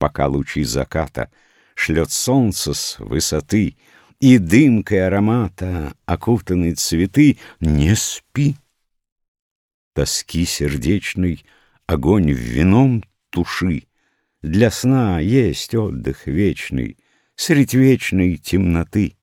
пока лучи заката Шлет солнце с высоты, И дымкой аромата окутаны цветы, Не спи. Тоски сердечной огонь вином туши, Для сна есть отдых вечный Средь вечной темноты.